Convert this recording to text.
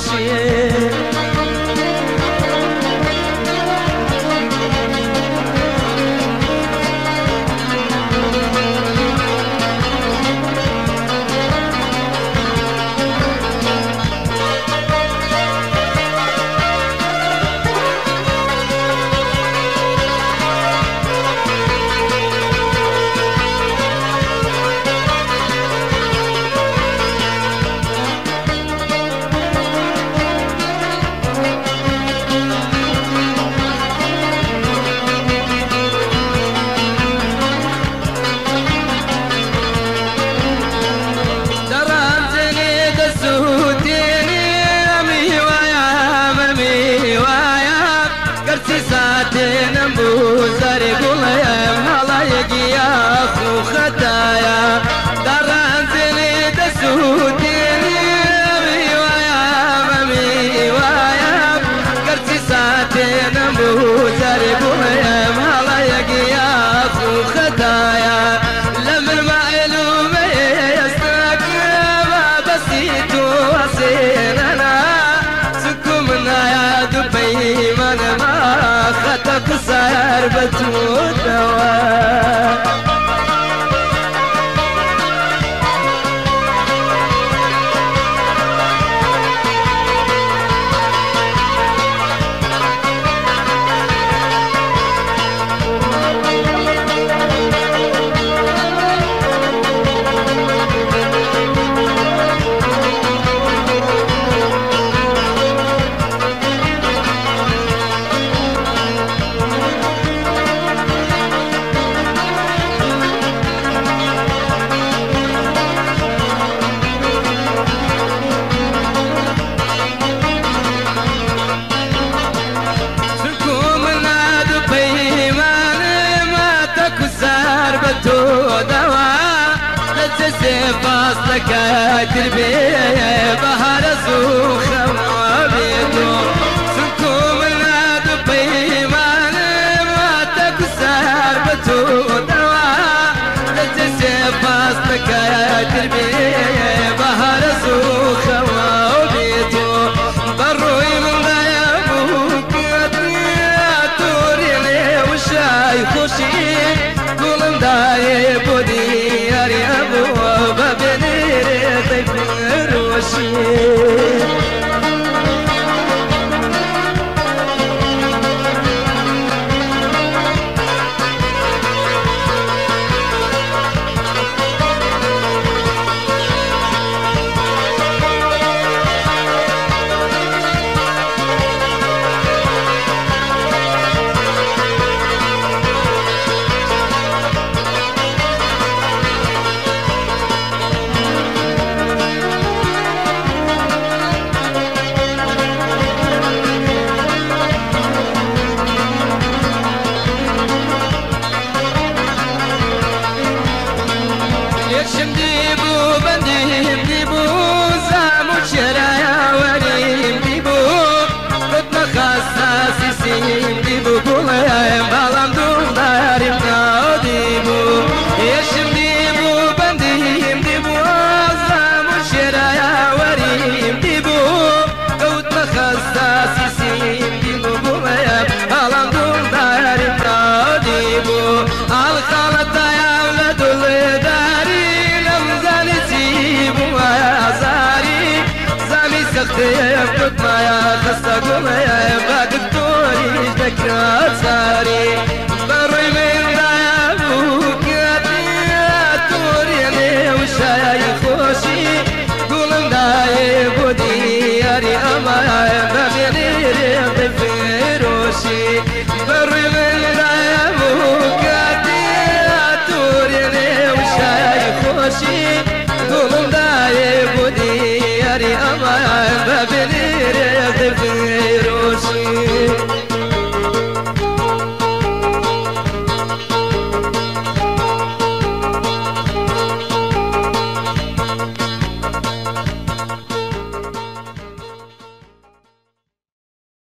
karşı كسر بتموت نواه باستك دربي بهار زوخ 些。بو بندیم دی بو زمو چرا وریم دی استقم يا بعد الطول ذكرى صاري بري من ضيابك يا توري لي وشاي خوشي قول ضايب ودياري اما بغيري ريض فيروشي بري من ضيابك يا توري لي وشاي خوشي